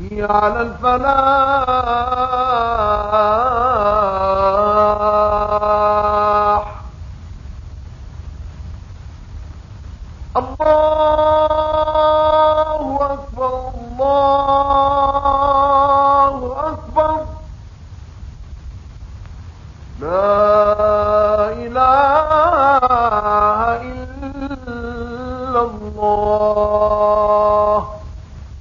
هي على الفلاح. الله أكبر الله أكبر. لا إله إلا الله.